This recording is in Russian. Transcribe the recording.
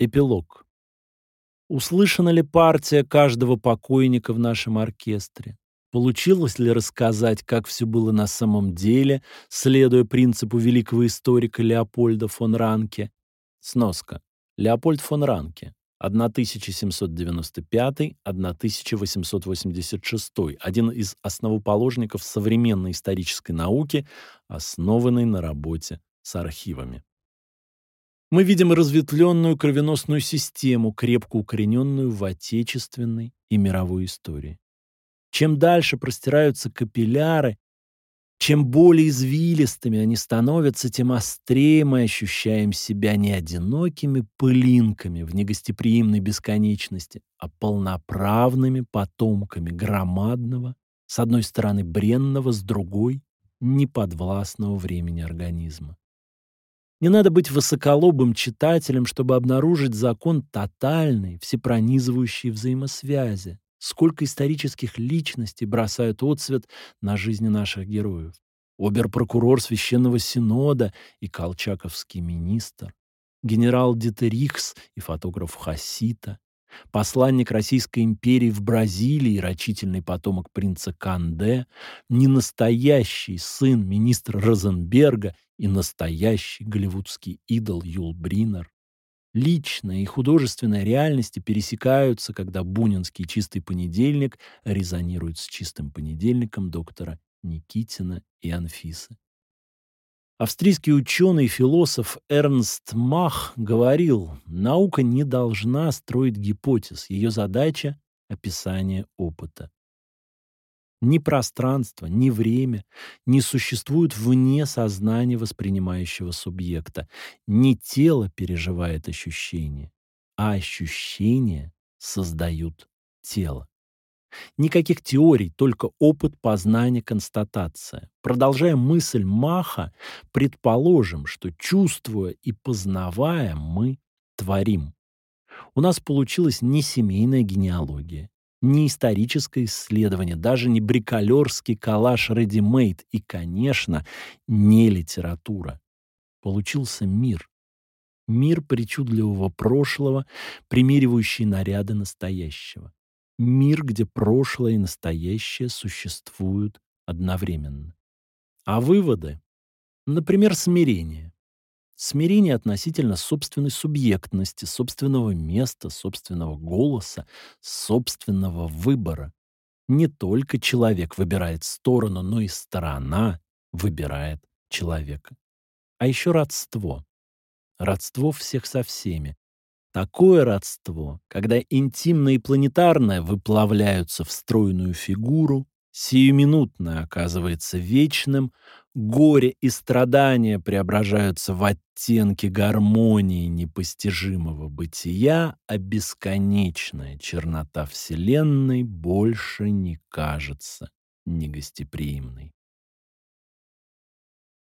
Эпилог. Услышана ли партия каждого покойника в нашем оркестре? Получилось ли рассказать, как все было на самом деле, следуя принципу великого историка Леопольда фон Ранке? Сноска. Леопольд фон Ранке. 1795-1886, один из основоположников современной исторической науки, основанной на работе с архивами. Мы видим разветвленную кровеносную систему, крепко укорененную в отечественной и мировой истории. Чем дальше простираются капилляры, чем более извилистыми они становятся, тем острее мы ощущаем себя не одинокими пылинками в негостеприимной бесконечности, а полноправными потомками громадного, с одной стороны бренного, с другой — неподвластного времени организма. Не надо быть высоколобым читателем, чтобы обнаружить закон тотальной, всепронизывающей взаимосвязи. Сколько исторических личностей бросают отсвет на жизни наших героев. Обер-прокурор Священного Синода и колчаковский министр, генерал Дитерихс и фотограф Хасита, посланник Российской империи в Бразилии, рачительный потомок принца Канде, ненастоящий сын министра Розенберга и настоящий голливудский идол Юл Бринер. Личная и художественная реальности пересекаются, когда бунинский чистый понедельник резонирует с чистым понедельником доктора Никитина и Анфисы. Австрийский ученый и философ Эрнст Мах говорил, наука не должна строить гипотез, ее задача — описание опыта. Ни пространство, ни время не существуют вне сознания воспринимающего субъекта. Не тело переживает ощущение, а ощущения создают тело. Никаких теорий, только опыт познания, констатация. Продолжая мысль Маха, предположим, что чувствуя и познавая, мы творим. У нас получилась не семейная генеалогия, не историческое исследование, даже не бриколерский коллаж ready-made и, конечно, не литература. Получился мир. Мир причудливого прошлого, примеривающий наряды настоящего. Мир, где прошлое и настоящее существуют одновременно. А выводы? Например, смирение. Смирение относительно собственной субъектности, собственного места, собственного голоса, собственного выбора. Не только человек выбирает сторону, но и сторона выбирает человека. А еще родство. Родство всех со всеми. Такое родство, когда интимное и планетарное выплавляются в стройную фигуру, сиюминутное оказывается вечным, горе и страдания преображаются в оттенки гармонии непостижимого бытия, а бесконечная чернота Вселенной больше не кажется негостеприимной.